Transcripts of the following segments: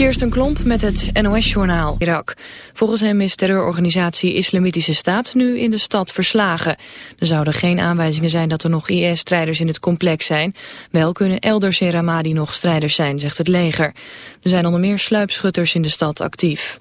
Kirsten Klomp met het NOS-journaal Irak. Volgens hem is terreurorganisatie Islamitische Staat nu in de stad verslagen. Er zouden geen aanwijzingen zijn dat er nog IS-strijders in het complex zijn. Wel kunnen elders in Ramadi nog strijders zijn, zegt het leger. Er zijn onder meer sluipschutters in de stad actief.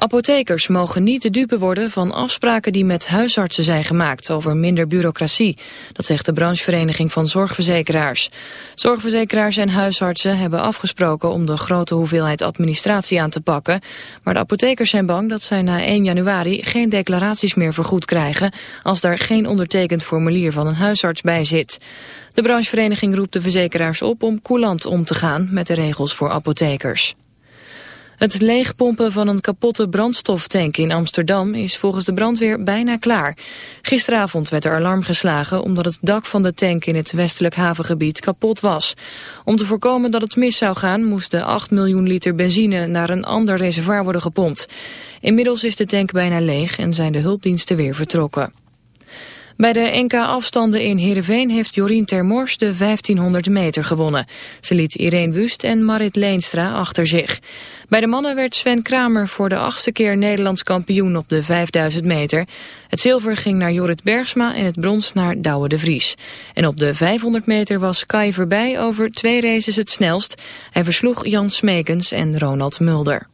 Apothekers mogen niet de dupe worden van afspraken die met huisartsen zijn gemaakt over minder bureaucratie. Dat zegt de branchevereniging van zorgverzekeraars. Zorgverzekeraars en huisartsen hebben afgesproken om de grote hoeveelheid administratie aan te pakken. Maar de apothekers zijn bang dat zij na 1 januari geen declaraties meer vergoed krijgen als daar geen ondertekend formulier van een huisarts bij zit. De branchevereniging roept de verzekeraars op om coulant om te gaan met de regels voor apothekers. Het leegpompen van een kapotte brandstoftank in Amsterdam is volgens de brandweer bijna klaar. Gisteravond werd er alarm geslagen omdat het dak van de tank in het westelijk havengebied kapot was. Om te voorkomen dat het mis zou gaan moest de 8 miljoen liter benzine naar een ander reservoir worden gepompt. Inmiddels is de tank bijna leeg en zijn de hulpdiensten weer vertrokken. Bij de NK-afstanden in Heerenveen heeft Jorien Termors de 1500 meter gewonnen. Ze liet Irene Wust en Marit Leenstra achter zich. Bij de mannen werd Sven Kramer voor de achtste keer Nederlands kampioen op de 5000 meter. Het zilver ging naar Jorrit Bergsma en het brons naar Douwe de Vries. En op de 500 meter was Kai voorbij over twee races het snelst. Hij versloeg Jan Smekens en Ronald Mulder.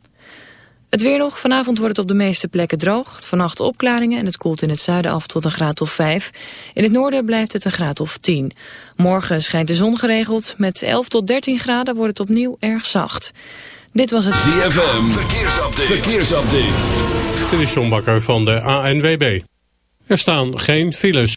Het weer nog. Vanavond wordt het op de meeste plekken droog. Vannacht opklaringen en het koelt in het zuiden af tot een graad of 5. In het noorden blijft het een graad of 10. Morgen schijnt de zon geregeld. Met 11 tot 13 graden wordt het opnieuw erg zacht. Dit was het ZFM. Verkeersupdate. Verkeersupdate. Dit is John Bakker van de ANWB. Er staan geen files.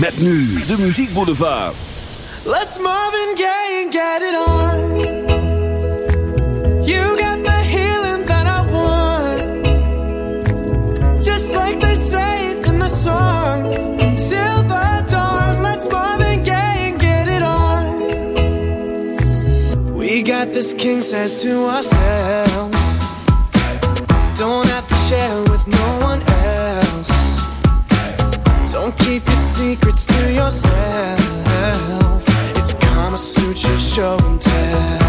Met nu de muziekboulevard. Let's Marvin Gaye and get it on. You got the healing that I want. Just like they say it in the song. Until the dawn, let's Marvin Gaye and get it on. We got this king says to ourselves. Don't have to share with no one else. Keep your secrets to yourself. It's Kama Sutra show and tell.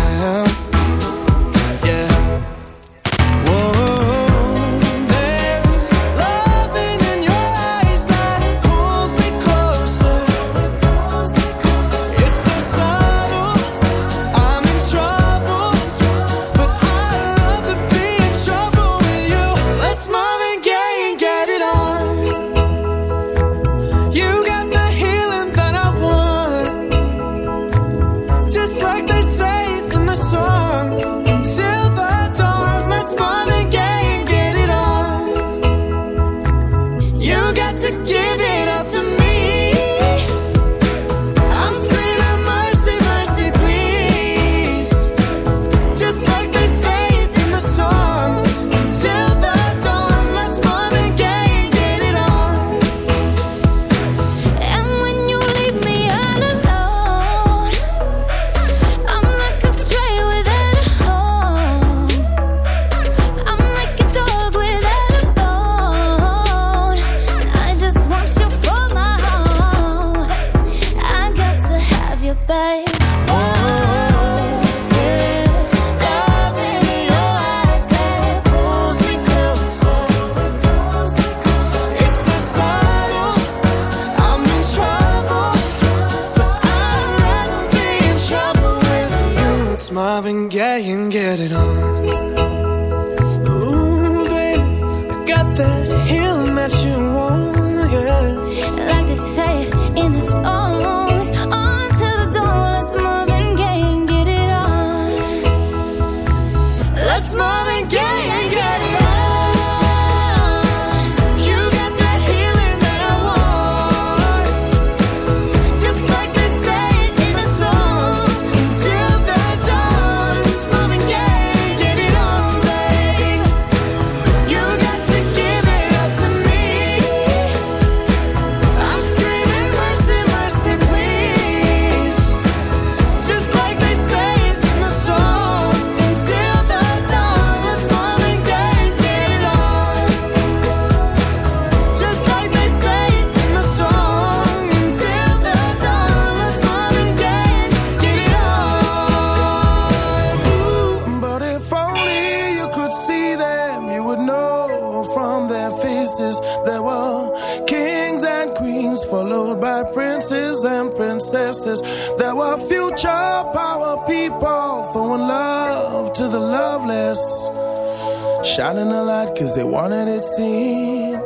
Shining a light cause they wanted it seen.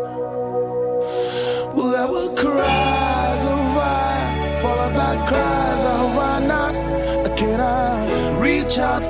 Well, there were cries of why, followed by cries of why not? Can I reach out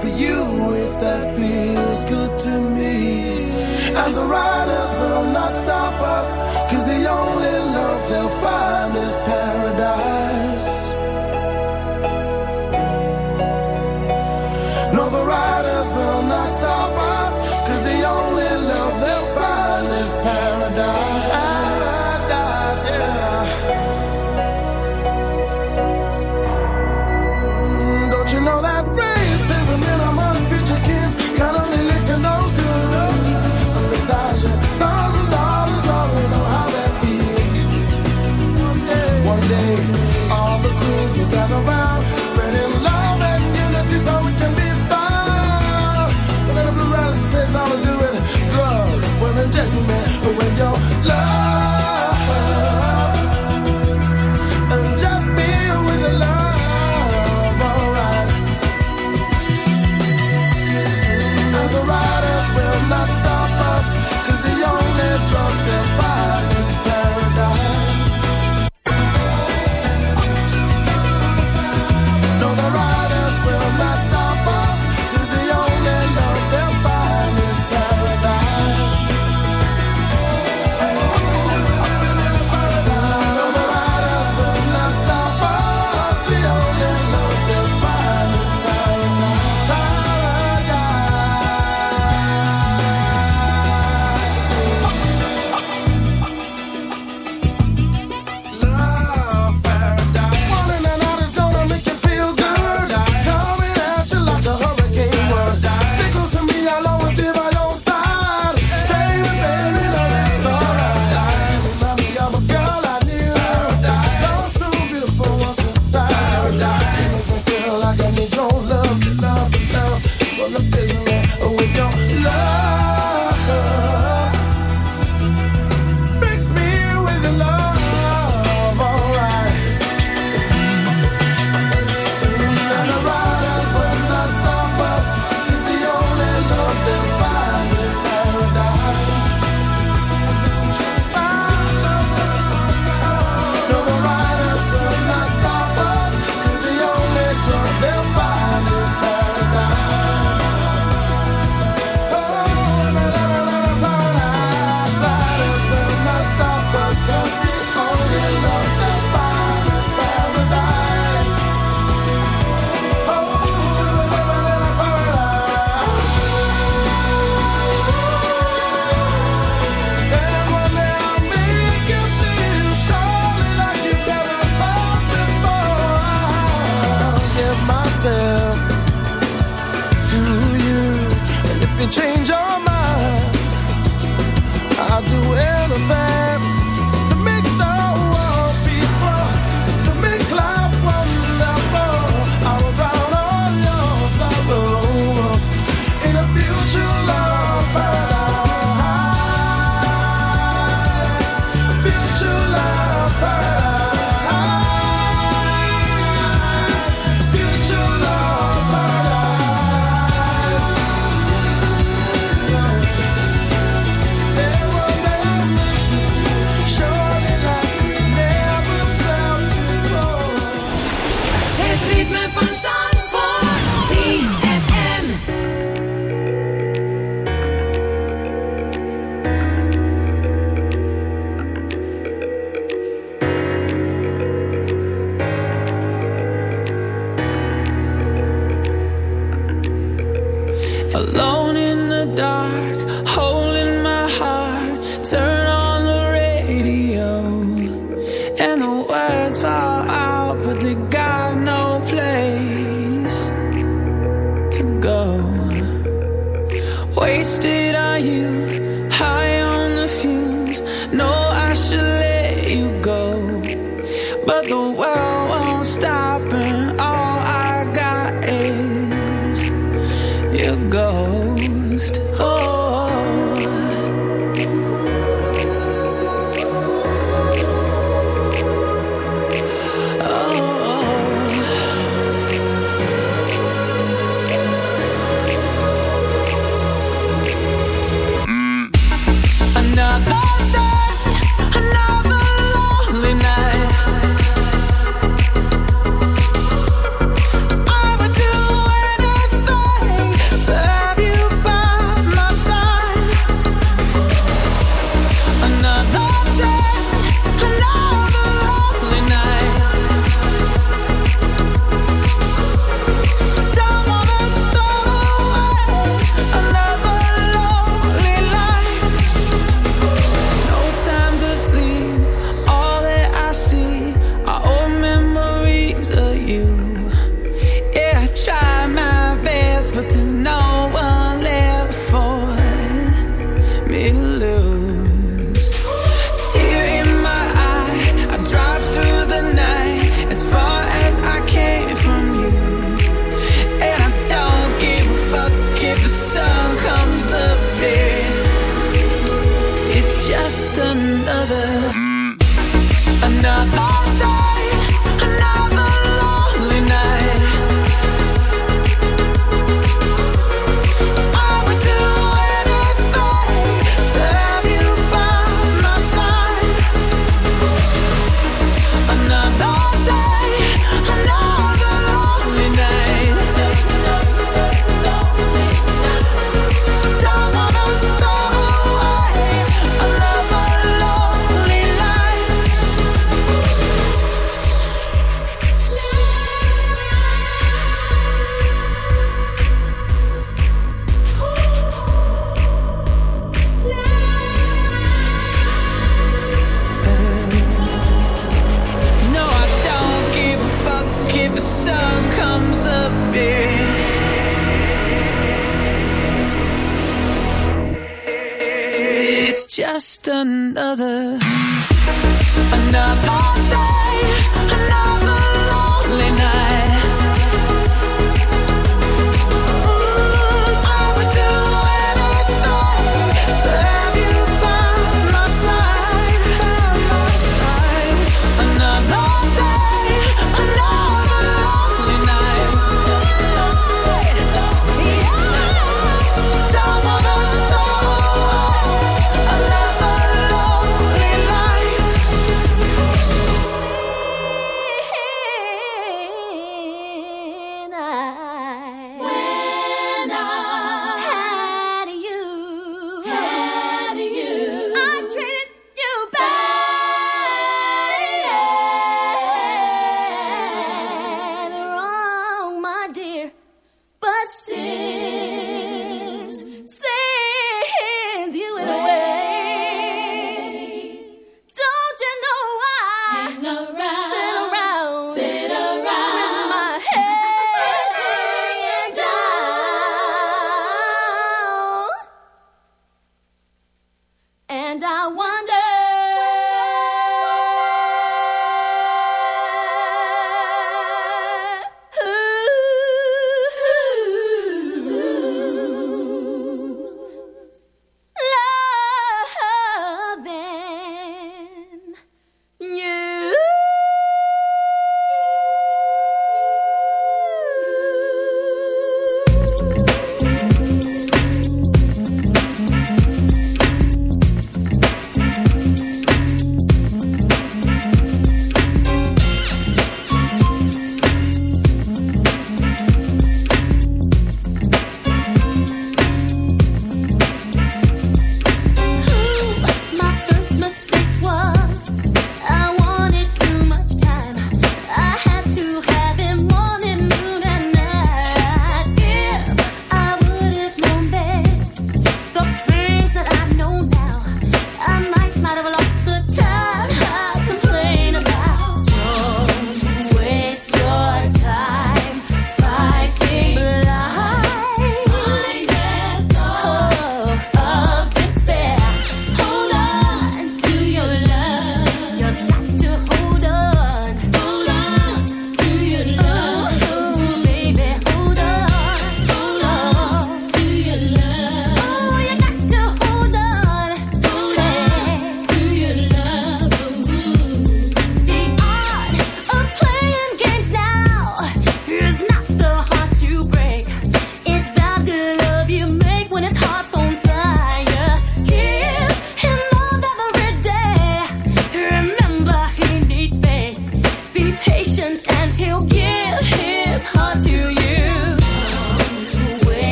another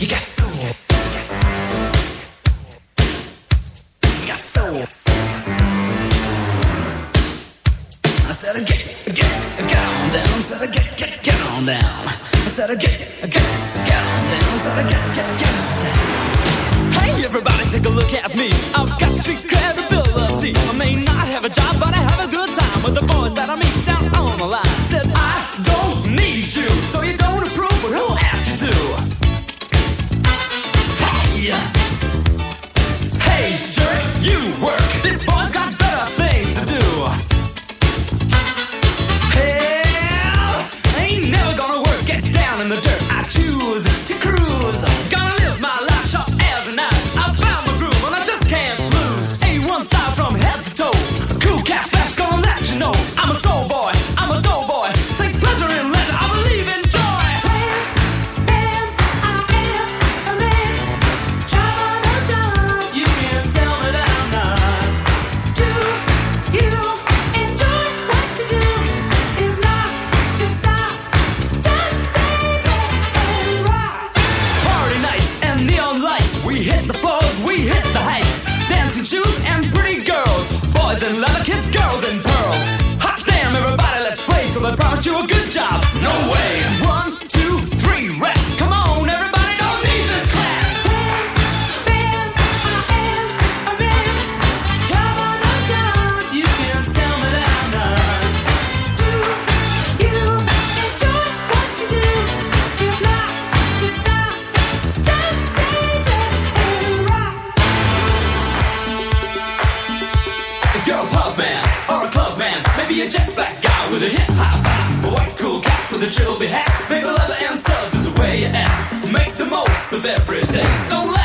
You got soul. You got soul. I said, get, get, get on down. I said, get, get, get on down. I said, get, get, get on down. I said, get, get, get on down. Hey, everybody, take a look at me. I've got street credibility. I may not have a job, but I have a good be a jet black guy with a hip hop vibe. A white cool cap with a trilby hat. Maple leather and studs is the way you act. Make the most of every day. Don't let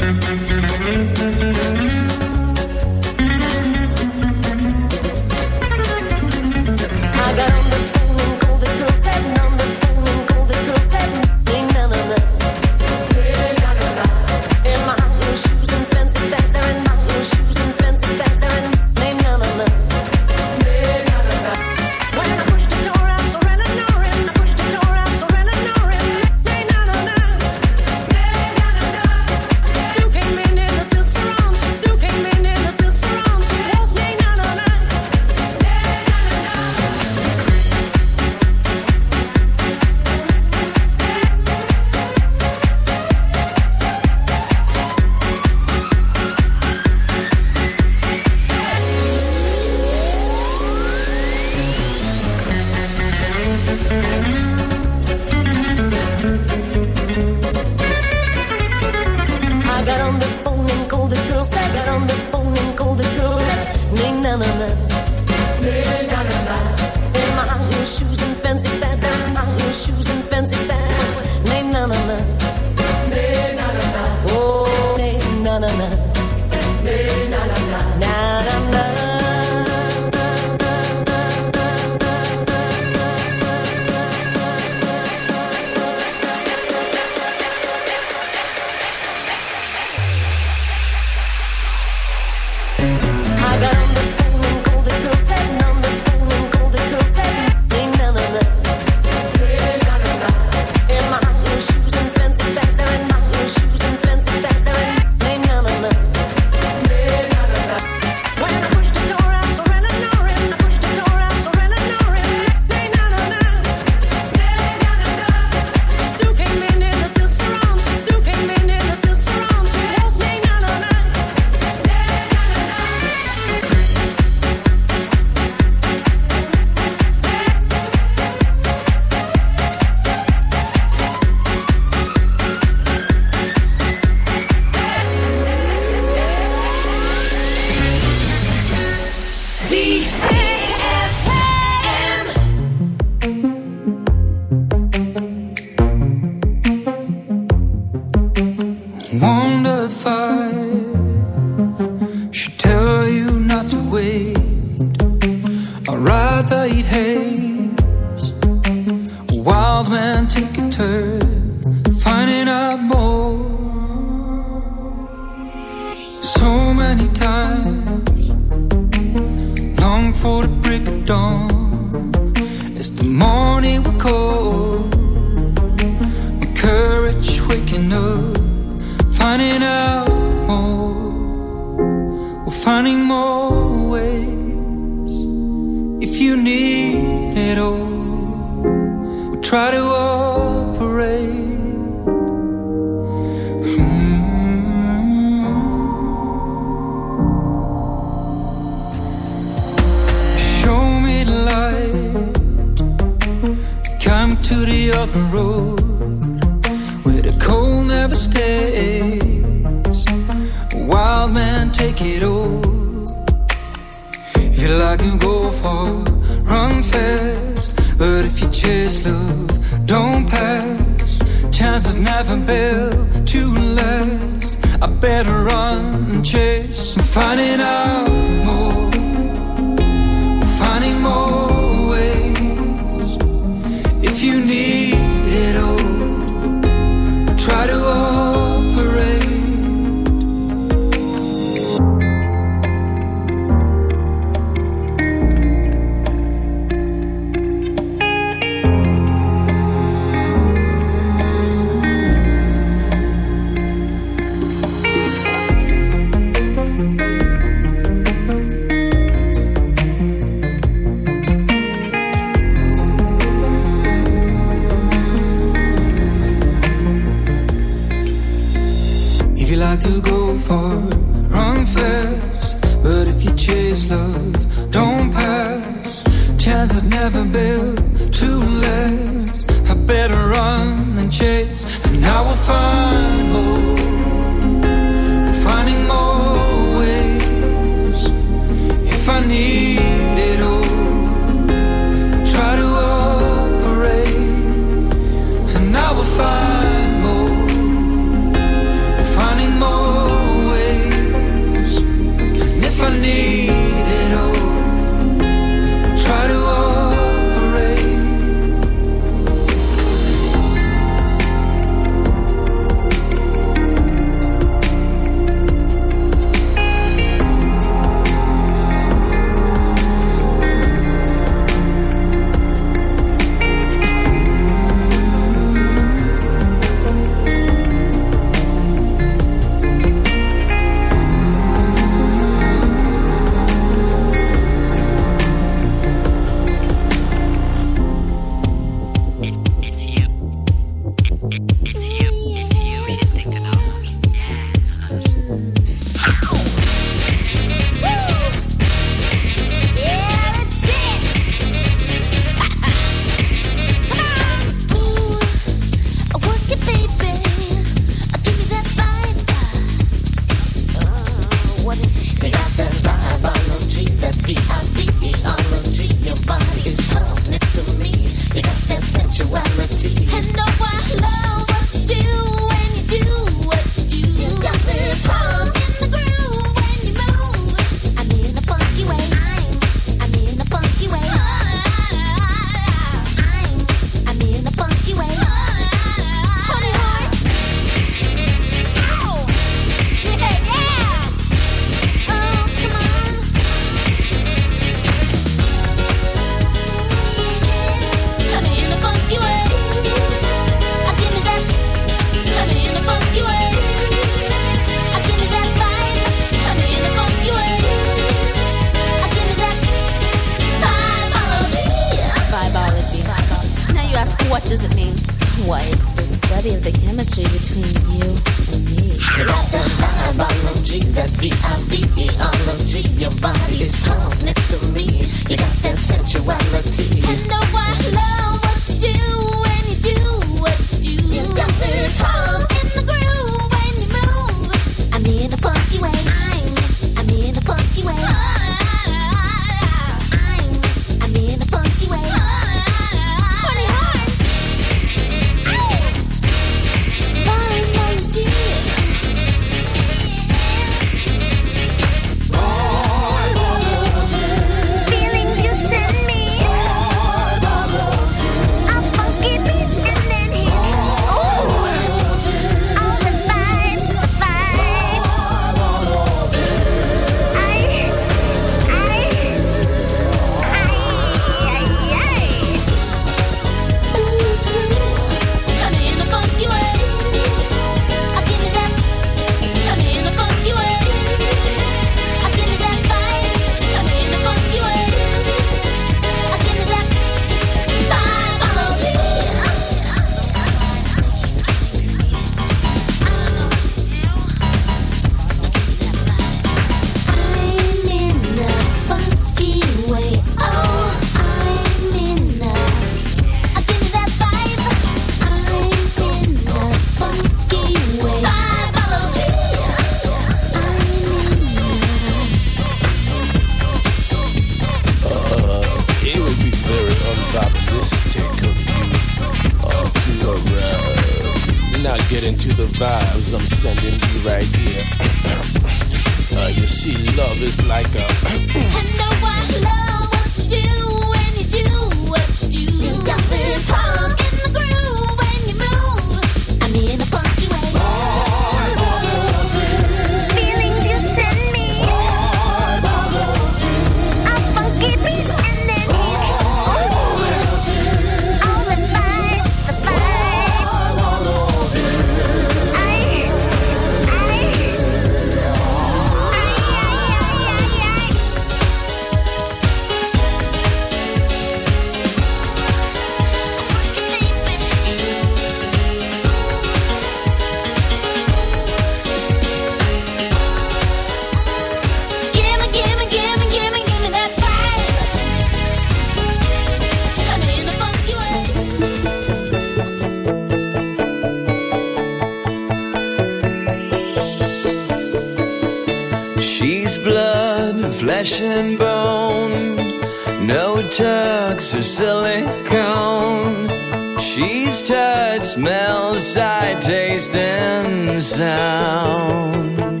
taste, touch, smell, sight, taste, and sound.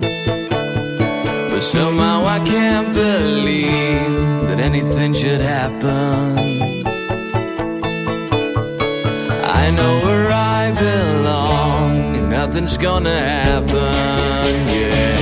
But somehow I can't believe that anything should happen. I know where I belong, and nothing's gonna happen, yeah.